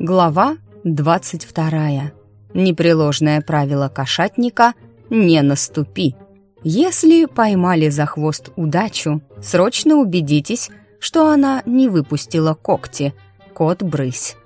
Глава 22. Непреложное правило кошатника «не наступи». Если поймали за хвост удачу, срочно убедитесь, что она не выпустила когти. Кот-брысь.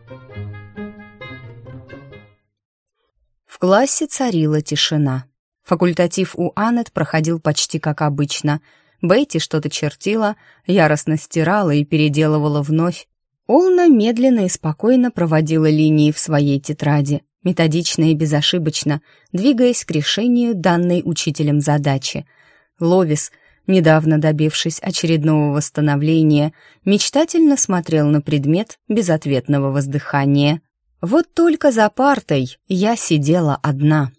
В классе царила тишина. Факультатив у Аннет проходил почти как обычно. Бейти что-то чертила, яростно стирала и переделывала вновь. Олна медленно и спокойно проводила линии в своей тетради, методично и безошибочно, двигаясь к решению данной учителем задачи. Ловис, недавно добившись очередного восстановления, мечтательно смотрел на предмет безответного воздыхания. Вот только за партой я сидела одна.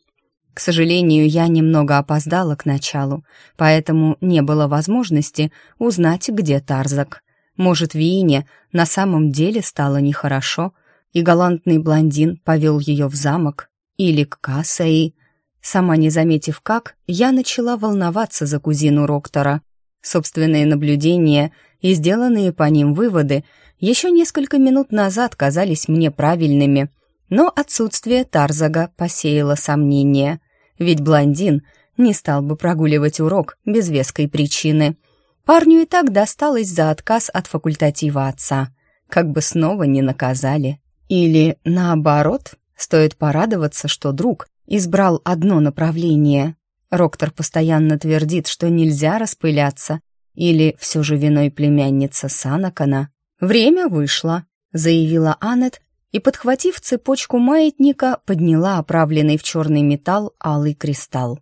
К сожалению, я немного опоздала к началу, поэтому не было возможности узнать, где Тарзак. Может, Виине на самом деле стало нехорошо, и галантный блондин повел ее в замок или к Кассаи. Сама не заметив как, я начала волноваться за кузину Роктора. Собственные наблюдения и сделанные по ним выводы еще несколько минут назад казались мне правильными, но отсутствие Тарзага посеяло сомнения, ведь блондин не стал бы прогуливать урок без веской причины. Парню и так досталось за отказ от факультатива отца, как бы снова не наказали. Или, наоборот, стоит порадоваться, что друг избрал одно направление. Роктор постоянно твердит, что нельзя распыляться. Или все же виной племянница Санакана. «Время вышло», — заявила Аннет, и, подхватив цепочку маятника, подняла оправленный в черный металл алый кристалл.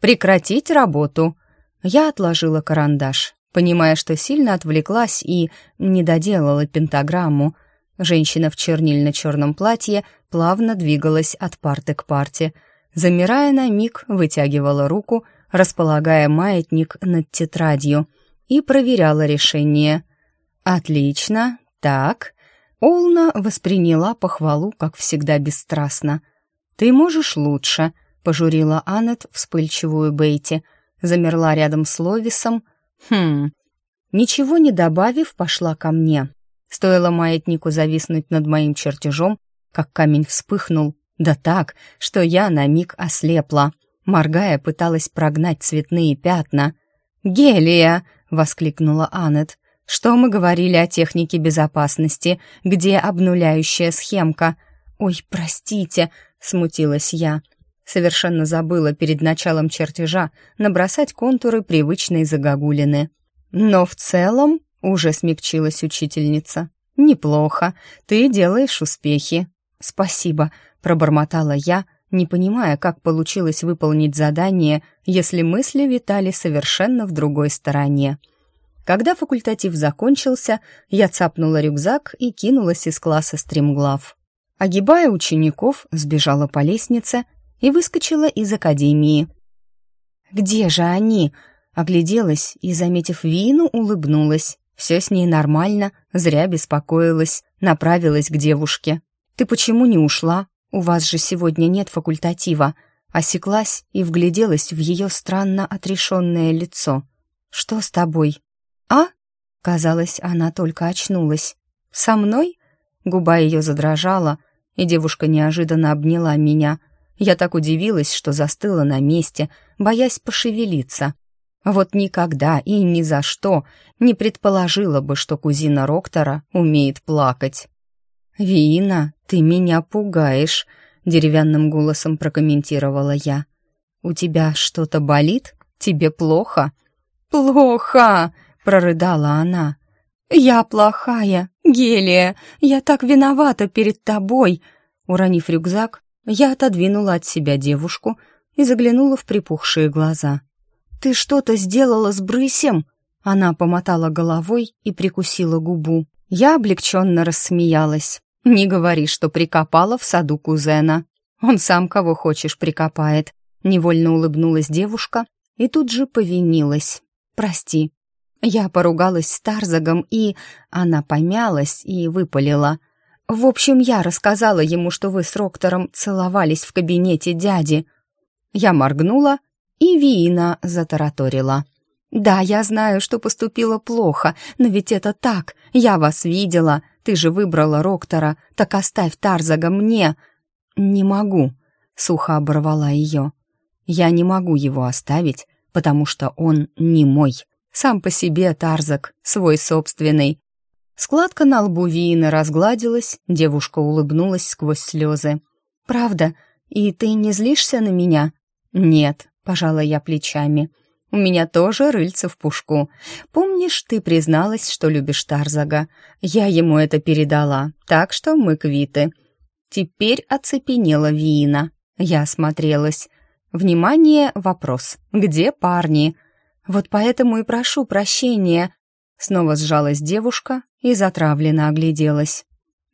«Прекратить работу!» Я отложила карандаш, понимая, что сильно отвлеклась и не доделала пентаграмму — Женщина в чернильно-черном платье плавно двигалась от парты к парте. Замирая на миг, вытягивала руку, располагая маятник над тетрадью, и проверяла решение. «Отлично. Так». Олна восприняла похвалу, как всегда, бесстрастно. «Ты можешь лучше», — пожурила Аннет вспыльчивую Бейти. Замерла рядом с Ловисом. «Хм». Ничего не добавив, пошла ко мне. Стоило маятнику зависнуть над моим чертежом, как камень вспыхнул, да так, что я на миг ослепла. Моргая, пыталась прогнать цветные пятна. «Гелия!» — воскликнула Аннет. «Что мы говорили о технике безопасности? Где обнуляющая схемка?» «Ой, простите!» — смутилась я. Совершенно забыла перед началом чертежа набросать контуры привычной загогулины. Но в целом уже смягчилась учительница. «Неплохо. Ты делаешь успехи». «Спасибо», — пробормотала я, не понимая, как получилось выполнить задание, если мысли витали совершенно в другой стороне. Когда факультатив закончился, я цапнула рюкзак и кинулась из класса стремглав. Огибая учеников, сбежала по лестнице и выскочила из академии. «Где же они?» Огляделась и, заметив Вину, улыбнулась. Все с ней нормально, зря беспокоилась, направилась к девушке. «Ты почему не ушла? У вас же сегодня нет факультатива». Осеклась и вгляделась в ее странно отрешенное лицо. «Что с тобой?» «А?» Казалось, она только очнулась. «Со мной?» Губа ее задрожала, и девушка неожиданно обняла меня. Я так удивилась, что застыла на месте, боясь пошевелиться. Вот никогда и ни за что не предположила бы, что кузина Роктора умеет плакать. «Вина, ты меня пугаешь», — деревянным голосом прокомментировала я. «У тебя что-то болит? Тебе плохо?» «Плохо!» — прорыдала она. «Я плохая, Гелия, я так виновата перед тобой!» Уронив рюкзак, я отодвинула от себя девушку и заглянула в припухшие глаза. «Ты что-то сделала с брысем?» Она помотала головой и прикусила губу. Я облегченно рассмеялась. «Не говори, что прикопала в саду кузена. Он сам кого хочешь прикопает». Невольно улыбнулась девушка и тут же повинилась. «Прости». Я поругалась с Тарзагом и... Она помялась и выпалила. «В общем, я рассказала ему, что вы с Роктором целовались в кабинете дяди». Я моргнула и Виина затараторила. «Да, я знаю, что поступила плохо, но ведь это так, я вас видела. Ты же выбрала Роктора, так оставь Тарзага мне!» «Не могу», — сухо оборвала ее. «Я не могу его оставить, потому что он не мой. Сам по себе Тарзак, свой собственный». Складка на лбу Виины разгладилась, девушка улыбнулась сквозь слезы. «Правда? И ты не злишься на меня?» «Нет», — пожала я плечами. У меня тоже рыльце в пушку. Помнишь, ты призналась, что любишь Тарзага? Я ему это передала, так что мы квиты. Теперь оцепенела Виина. Я осмотрелась. Внимание, вопрос. Где парни? Вот поэтому и прошу прощения. Снова сжалась девушка и затравленно огляделась.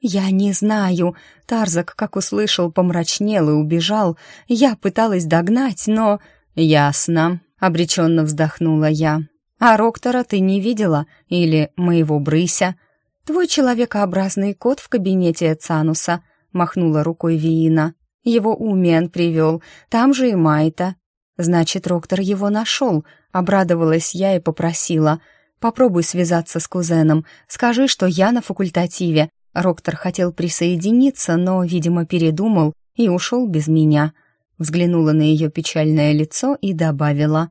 «Я не знаю». Тарзак, как услышал, помрачнел и убежал. Я пыталась догнать, но... «Ясно», обреченно вздохнула я. «А Роктора ты не видела? Или моего Брыся?» «Твой человекообразный кот в кабинете Цануса», — махнула рукой Виина. «Его Умиан привел, там же и Майта». «Значит, Роктор его нашел», — обрадовалась я и попросила. «Попробуй связаться с кузеном, скажи, что я на факультативе». Роктор хотел присоединиться, но, видимо, передумал и ушел без меня. Взглянула на ее печальное лицо и добавила.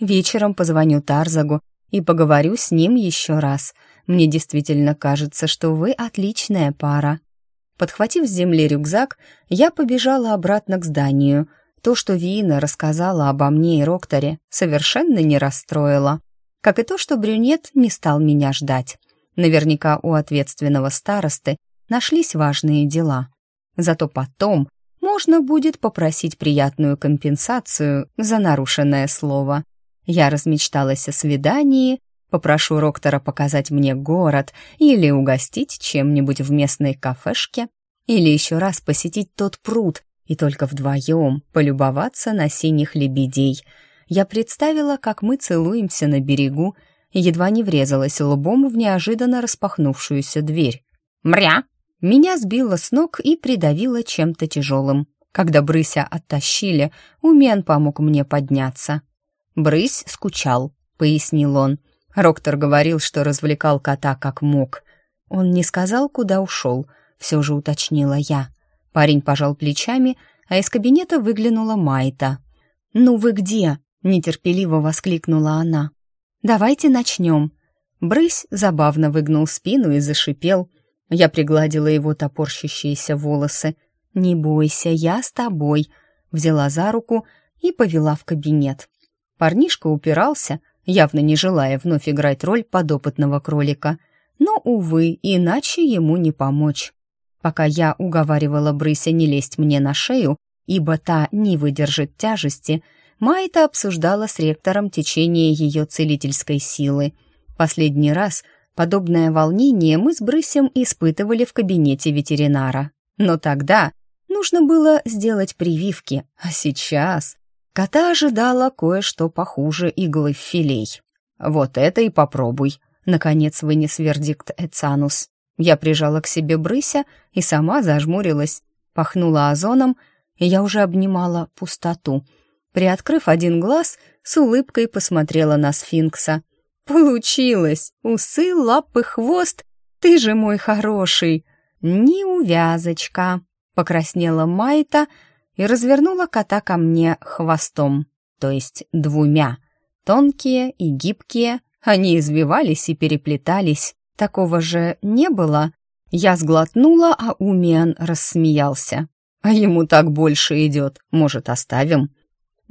Вечером позвоню Тарзагу и поговорю с ним еще раз. Мне действительно кажется, что вы отличная пара». Подхватив с земли рюкзак, я побежала обратно к зданию. То, что Вина рассказала обо мне и Рокторе, совершенно не расстроило. Как и то, что брюнет не стал меня ждать. Наверняка у ответственного старосты нашлись важные дела. Зато потом можно будет попросить приятную компенсацию за нарушенное слово. Я размечталась о свидании, попрошу Роктора показать мне город или угостить чем-нибудь в местной кафешке, или еще раз посетить тот пруд и только вдвоем полюбоваться на синих лебедей. Я представила, как мы целуемся на берегу, и едва не врезалась лбом в неожиданно распахнувшуюся дверь. «Мря!» Меня сбило с ног и придавило чем-то тяжелым. Когда брыся оттащили, Умен помог мне подняться. «Брысь скучал», — пояснил он. Роктор говорил, что развлекал кота как мог. Он не сказал, куда ушел, все же уточнила я. Парень пожал плечами, а из кабинета выглянула Майта. «Ну вы где?» — нетерпеливо воскликнула она. «Давайте начнем». Брысь забавно выгнул спину и зашипел. Я пригладила его топорщащиеся волосы. «Не бойся, я с тобой», — взяла за руку и повела в кабинет. Парнишка упирался, явно не желая вновь играть роль подопытного кролика. Но, увы, иначе ему не помочь. Пока я уговаривала Брыся не лезть мне на шею, ибо та не выдержит тяжести, Майта обсуждала с ректором течение ее целительской силы. Последний раз подобное волнение мы с Брысем испытывали в кабинете ветеринара. Но тогда нужно было сделать прививки, а сейчас Кота ожидала кое-что похуже иглы в филей. «Вот это и попробуй», — наконец вынес вердикт Эцанус. Я прижала к себе брыся и сама зажмурилась. Пахнула озоном, и я уже обнимала пустоту. Приоткрыв один глаз, с улыбкой посмотрела на сфинкса. «Получилось! Усы, лапы, хвост! Ты же мой хороший!» «Неувязочка!» — покраснела Майта, — и развернула кота ко мне хвостом, то есть двумя. Тонкие и гибкие, они извивались и переплетались. Такого же не было. Я сглотнула, а Умиан рассмеялся. «А ему так больше идет. Может, оставим?»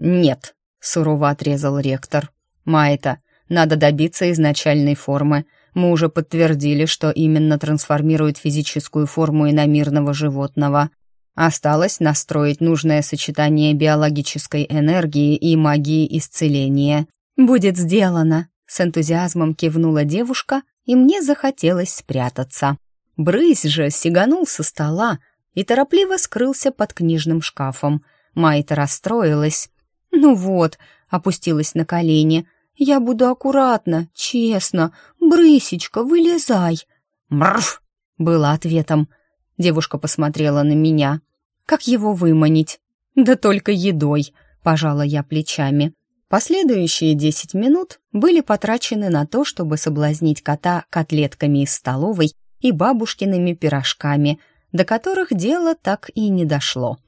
«Нет», — сурово отрезал ректор. «Майта, надо добиться изначальной формы. Мы уже подтвердили, что именно трансформирует физическую форму иномирного животного. Осталось настроить нужное сочетание биологической энергии и магии исцеления. «Будет сделано!» — с энтузиазмом кивнула девушка, и мне захотелось спрятаться. Брысь же сиганул со стола и торопливо скрылся под книжным шкафом. Майта расстроилась. «Ну вот», — опустилась на колени, — «я буду аккуратно, честно. Брысечка, вылезай!» «Мрф!» — было ответом. Девушка посмотрела на меня. «Как его выманить?» «Да только едой», — пожала я плечами. Последующие десять минут были потрачены на то, чтобы соблазнить кота котлетками из столовой и бабушкиными пирожками, до которых дело так и не дошло.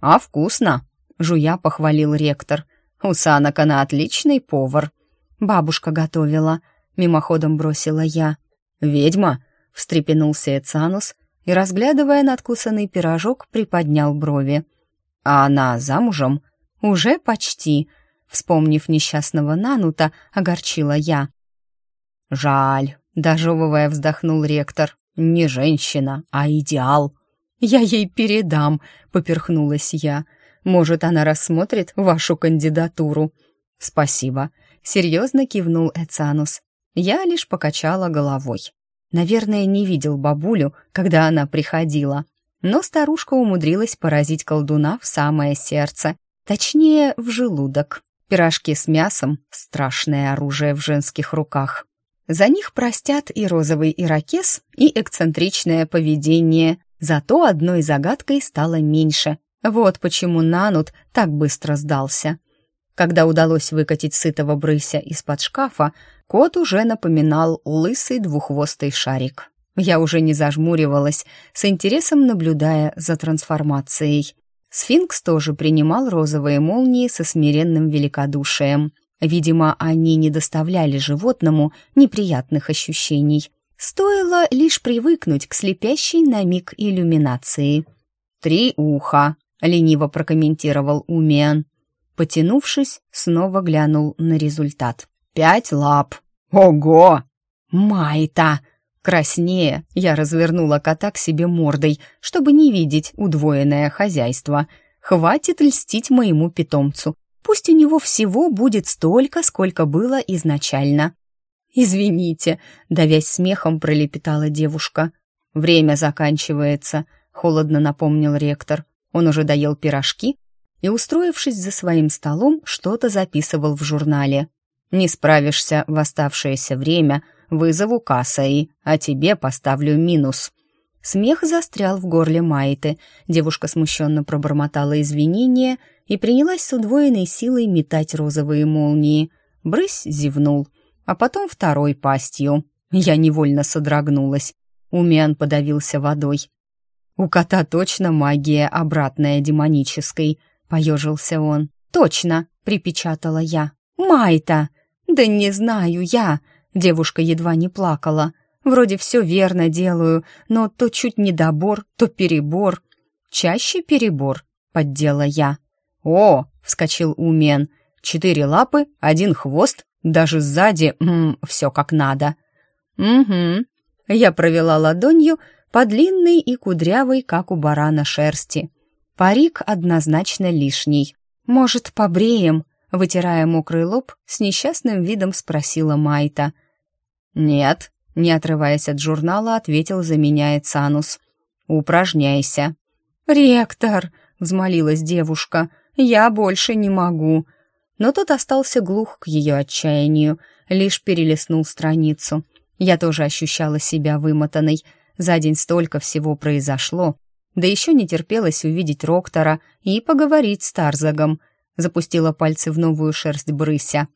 «А вкусно!» — жуя похвалил ректор. «У санок она отличный повар». «Бабушка готовила», — мимоходом бросила я. «Ведьма!» — встрепенулся Эцанус и, разглядывая надкусанный пирожок, приподнял брови. «А она замужем?» «Уже почти», — вспомнив несчастного Нанута, огорчила я. «Жаль», — дожевывая вздохнул ректор. «Не женщина, а идеал». «Я ей передам», — поперхнулась я. «Может, она рассмотрит вашу кандидатуру?» «Спасибо», — серьезно кивнул Эцанус. Я лишь покачала головой. Наверное, не видел бабулю, когда она приходила. Но старушка умудрилась поразить колдуна в самое сердце, точнее, в желудок. Пирожки с мясом — страшное оружие в женских руках. За них простят и розовый ирокез, и эксцентричное поведение. Зато одной загадкой стало меньше. Вот почему Нанут так быстро сдался. Когда удалось выкатить сытого брыся из-под шкафа, кот уже напоминал лысый двуххвостый шарик. Я уже не зажмуривалась, с интересом наблюдая за трансформацией. Сфинкс тоже принимал розовые молнии со смиренным великодушием. Видимо, они не доставляли животному неприятных ощущений. Стоило лишь привыкнуть к слепящей на миг иллюминации. «Три уха», — лениво прокомментировал Умиан. Потянувшись, снова глянул на результат. «Пять лап! Ого!» «Майта!» Краснее я развернула кота к себе мордой, чтобы не видеть удвоенное хозяйство. Хватит льстить моему питомцу. Пусть у него всего будет столько, сколько было изначально. «Извините», — давясь смехом, пролепетала девушка. «Время заканчивается», — холодно напомнил ректор. Он уже доел пирожки и, устроившись за своим столом, что-то записывал в журнале. «Не справишься в оставшееся время, вызову Касаи, а тебе поставлю минус». Смех застрял в горле Майты. Девушка смущенно пробормотала извинения и принялась с удвоенной силой метать розовые молнии. Брысь зевнул, а потом второй пастью. Я невольно содрогнулась. Умиан подавился водой. «У кота точно магия обратная демонической», — поежился он. «Точно», — припечатала я. «Майта!» «Да не знаю я!» — девушка едва не плакала. Вроде все верно делаю, но то чуть не добор, то перебор. Чаще перебор, поддела я. О, вскочил Умен. Четыре лапы, один хвост, даже сзади, м, все как надо. Угу. Я провела ладонью по длинной и кудрявой, как у барана, шерсти. Парик однозначно лишний. Может, побреем? Вытирая мокрый лоб, с несчастным видом спросила Майта. «Нет», не отрываясь от журнала, ответил за меня Эцанус. «Упражняйся». «Ректор!» — взмолилась девушка. «Я больше не могу». Но тот остался глух к ее отчаянию, лишь перелистнул страницу. Я тоже ощущала себя вымотанной. За день столько всего произошло. Да еще не терпелось увидеть Роктора и поговорить с Тарзагом. Запустила пальцы в новую шерсть брыся.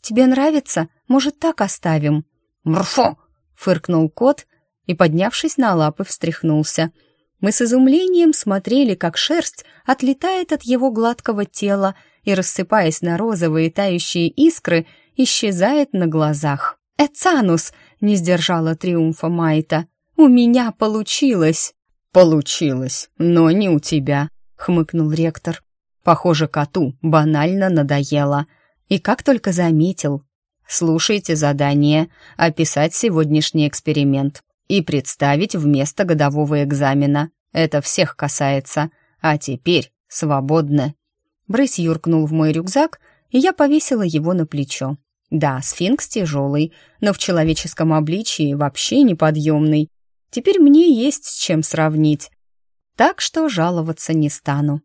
«Тебе нравится? Может, так оставим?» «Мрфо!» фыркнул кот и, поднявшись на лапы, встряхнулся. Мы с изумлением смотрели, как шерсть отлетает от его гладкого тела и, рассыпаясь на розовые тающие искры, исчезает на глазах. «Эцанус!» — не сдержала триумфа Майта. «У меня получилось!» «Получилось, но не у тебя», — хмыкнул ректор. «Похоже, коту банально надоело. И как только заметил, Слушайте задание, описать сегодняшний эксперимент и представить вместо годового экзамена. Это всех касается. А теперь свободно. Брысь юркнул в мой рюкзак, и я повесила его на плечо. Да, сфинкс тяжелый, но в человеческом обличии вообще неподъемный. Теперь мне есть с чем сравнить. Так что жаловаться не стану.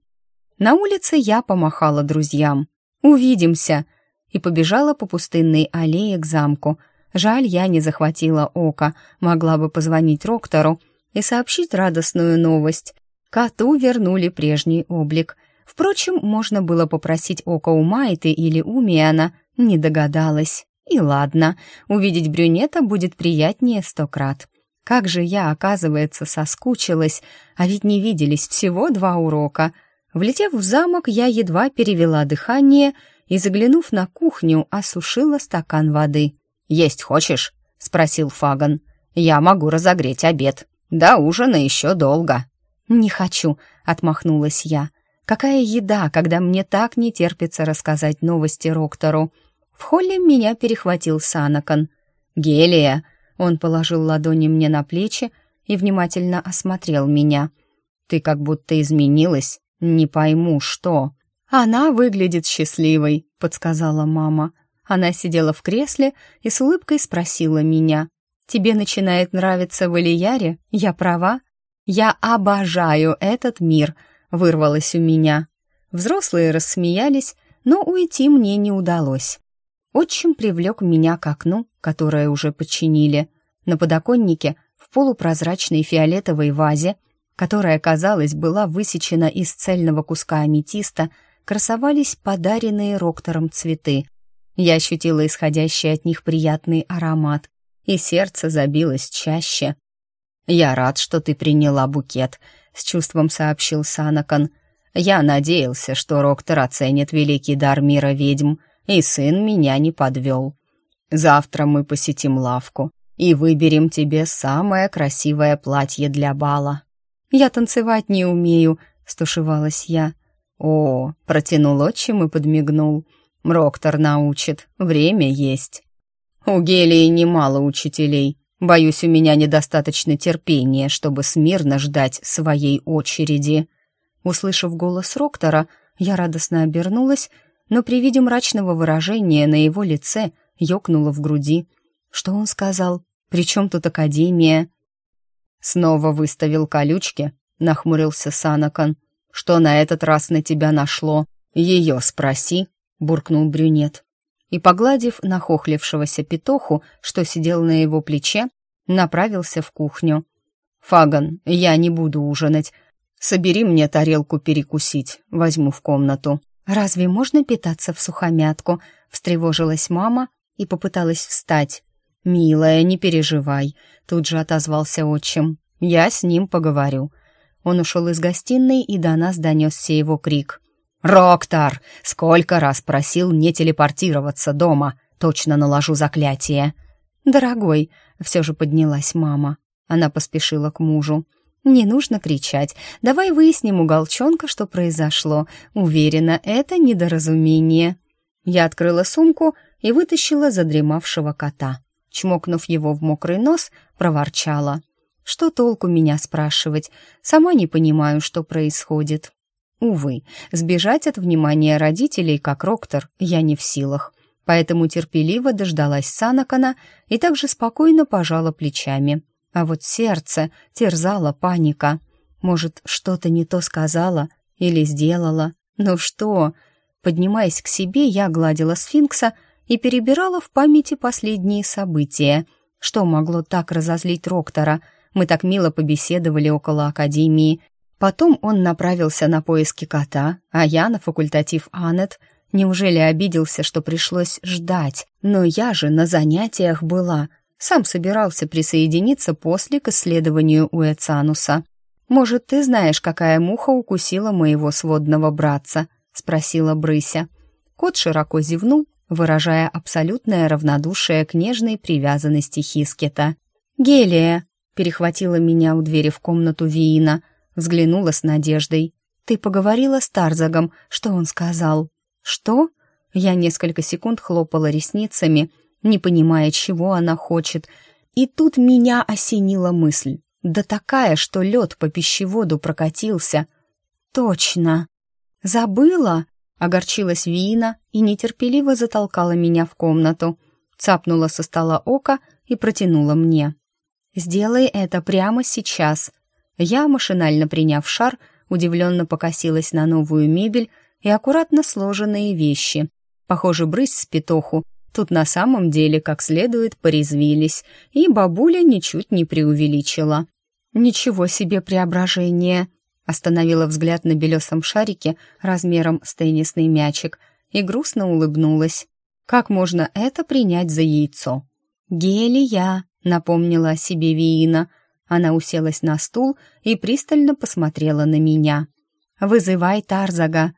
На улице я помахала друзьям. «Увидимся!» и побежала по пустынной аллее к замку. Жаль, я не захватила око, могла бы позвонить Роктору и сообщить радостную новость. Коту вернули прежний облик. Впрочем, можно было попросить око у Майты или у Миана, не догадалась. И ладно, увидеть брюнета будет приятнее сто крат. Как же я, оказывается, соскучилась, а ведь не виделись всего два урока. Влетев в замок, я едва перевела дыхание и, заглянув на кухню, осушила стакан воды. «Есть хочешь?» — спросил Фаган. «Я могу разогреть обед. До ужина еще долго». «Не хочу», — отмахнулась я. «Какая еда, когда мне так не терпится рассказать новости Роктору?» В холле меня перехватил Санакан. «Гелия!» Он положил ладони мне на плечи и внимательно осмотрел меня. «Ты как будто изменилась. Не пойму, что». «Она выглядит счастливой», — подсказала мама. Она сидела в кресле и с улыбкой спросила меня. «Тебе начинает нравиться в Ильяре? Я права?» «Я обожаю этот мир», — вырвалось у меня. Взрослые рассмеялись, но уйти мне не удалось. Отчим привлек меня к окну, которое уже починили. На подоконнике в полупрозрачной фиолетовой вазе, которая, казалось, была высечена из цельного куска аметиста, красовались подаренные Роктором цветы. Я ощутила исходящий от них приятный аромат, и сердце забилось чаще. «Я рад, что ты приняла букет», — с чувством сообщил Санакан. «Я надеялся, что Роктор оценит великий дар мира ведьм, и сын меня не подвел. Завтра мы посетим лавку и выберем тебе самое красивое платье для бала». «Я танцевать не умею», — стушевалась я. «О», — протянул отчим и подмигнул. «Роктор научит, время есть». «У Гелии немало учителей. Боюсь, у меня недостаточно терпения, чтобы смирно ждать своей очереди». Услышав голос Роктора, я радостно обернулась, но при виде мрачного выражения на его лице ёкнуло в груди. Что он сказал? «При чем тут Академия?» «Снова выставил колючки», — нахмурился Санакан. Что на этот раз на тебя нашло? Ее спроси», — буркнул брюнет. И, погладив нахохлившегося петуху, что сидел на его плече, направился в кухню. «Фаган, я не буду ужинать. Собери мне тарелку перекусить, возьму в комнату». «Разве можно питаться в сухомятку?» — встревожилась мама и попыталась встать. «Милая, не переживай», — тут же отозвался отчим. «Я с ним поговорю. Он ушел из гостиной, и до нас донесся его крик. «Роктор! Сколько раз просил не телепортироваться дома! Точно наложу заклятие!» «Дорогой!» — все же поднялась мама. Она поспешила к мужу. «Не нужно кричать. Давай выясним у Голчонка, что произошло. Уверена, это недоразумение». Я открыла сумку и вытащила задремавшего кота. Чмокнув его в мокрый нос, проворчала. Что толку меня спрашивать? Сама не понимаю, что происходит. Увы, сбежать от внимания родителей, как Роктор, я не в силах. Поэтому терпеливо дождалась Санакана и также спокойно пожала плечами. А вот сердце терзала паника. Может, что-то не то сказала или сделала? Ну что? Поднимаясь к себе, я гладила сфинкса и перебирала в памяти последние события. Что могло так разозлить Роктора — мы так мило побеседовали около академии. Потом он направился на поиски кота, а я на факультатив Анет. Неужели обиделся, что пришлось ждать? Но я же на занятиях была. Сам собирался присоединиться после к исследованию Уэцануса. «Может, ты знаешь, какая муха укусила моего сводного братца?» — спросила Брыся. Кот широко зевнул, выражая абсолютное равнодушие к нежной привязанности Хискета. «Гелия!» перехватила меня у двери в комнату Виина, взглянула с надеждой. «Ты поговорила с Тарзагом, что он сказал?» «Что?» Я несколько секунд хлопала ресницами, не понимая, чего она хочет. И тут меня осенила мысль. Да такая, что лед по пищеводу прокатился. «Точно!» «Забыла?» — огорчилась Виина и нетерпеливо затолкала меня в комнату. Цапнула со стола око и протянула мне. «Сделай это прямо сейчас». Я, машинально приняв шар, удивленно покосилась на новую мебель и аккуратно сложенные вещи. Похоже, брысь с петуху тут на самом деле как следует порезвились, и бабуля ничуть не преувеличила. «Ничего себе преображение!» Остановила взгляд на белесом шарике размером с теннисный мячик и грустно улыбнулась. «Как можно это принять за яйцо?» «Гелия!» — напомнила о себе Виина. Она уселась на стул и пристально посмотрела на меня. «Вызывай Тарзага».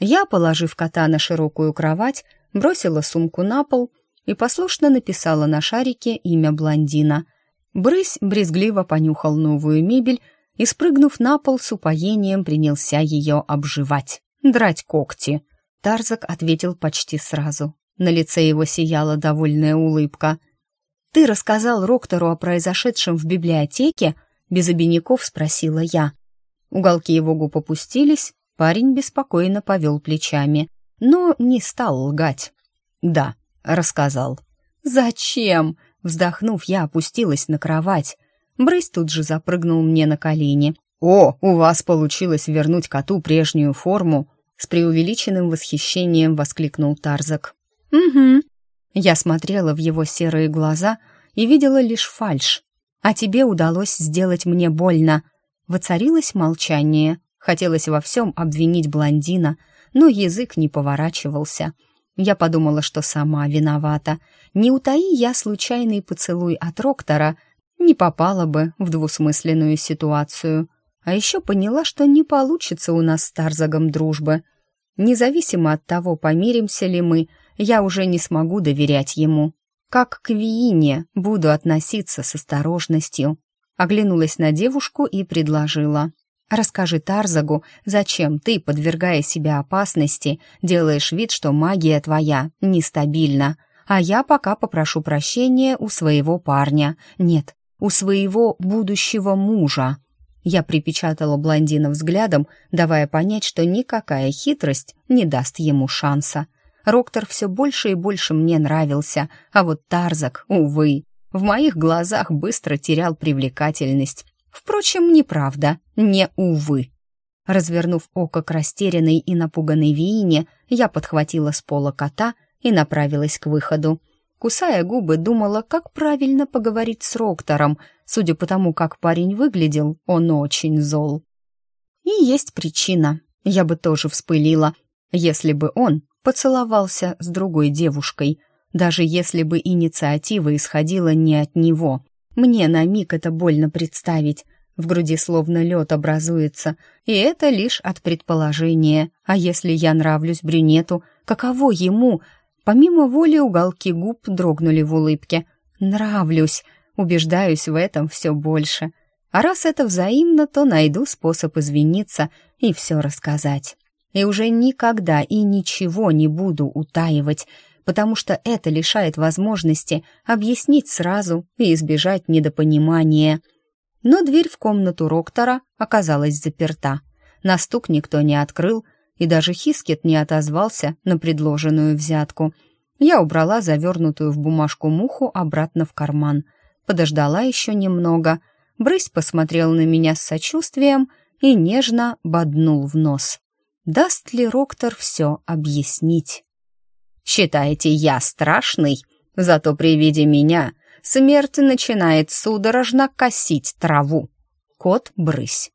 Я, положив кота на широкую кровать, бросила сумку на пол и послушно написала на шарике имя блондина. Брысь брезгливо понюхал новую мебель и, спрыгнув на пол, с упоением принялся ее обживать, драть когти. Тарзак ответил почти сразу. На лице его сияла довольная улыбка. «Ты рассказал Роктору о произошедшем в библиотеке?» Без обиняков спросила я. Уголки его губ опустились, парень беспокойно повел плечами, но не стал лгать. «Да», — рассказал. «Зачем?» Вздохнув, я опустилась на кровать. Брысь тут же запрыгнул мне на колени. «О, у вас получилось вернуть коту прежнюю форму!» С преувеличенным восхищением воскликнул Тарзак. «Угу». Я смотрела в его серые глаза и видела лишь фальшь. «А тебе удалось сделать мне больно». Воцарилось молчание. Хотелось во всем обвинить блондина, но язык не поворачивался. Я подумала, что сама виновата. Не утаи я случайный поцелуй от Роктора, не попала бы в двусмысленную ситуацию. А еще поняла, что не получится у нас с Тарзагом дружбы. Независимо от того, помиримся ли мы, я уже не смогу доверять ему. Как к Виине буду относиться с осторожностью. Оглянулась на девушку и предложила. «Расскажи Тарзагу, зачем ты, подвергая себя опасности, делаешь вид, что магия твоя нестабильна, а я пока попрошу прощения у своего парня. Нет, у своего будущего мужа». Я припечатала блондина взглядом, давая понять, что никакая хитрость не даст ему шанса. Роктор все больше и больше мне нравился, а вот Тарзак, увы, в моих глазах быстро терял привлекательность. Впрочем, неправда, не увы. Развернув око к растерянной и напуганной Виине, я подхватила с пола кота и направилась к выходу. Кусая губы, думала, как правильно поговорить с Роктором. Судя по тому, как парень выглядел, он очень зол. И есть причина. Я бы тоже вспылила, если бы он поцеловался с другой девушкой, даже если бы инициатива исходила не от него. Мне на миг это больно представить. В груди словно лед образуется, и это лишь от предположения. А если я нравлюсь брюнету, каково ему, Помимо воли уголки губ дрогнули в улыбке. «Нравлюсь», убеждаюсь в этом все больше. А раз это взаимно, то найду способ извиниться и все рассказать. И уже никогда и ничего не буду утаивать, потому что это лишает возможности объяснить сразу и избежать недопонимания. Но дверь в комнату Роктора оказалась заперта. На стук никто не открыл, и даже Хискет не отозвался на предложенную взятку. Я убрала завернутую в бумажку муху обратно в карман. Подождала еще немного. Брысь посмотрел на меня с сочувствием и нежно боднул в нос. Даст ли ректор все объяснить? «Считаете, я страшный? Зато при виде меня смерть начинает судорожно косить траву». Кот Брысь.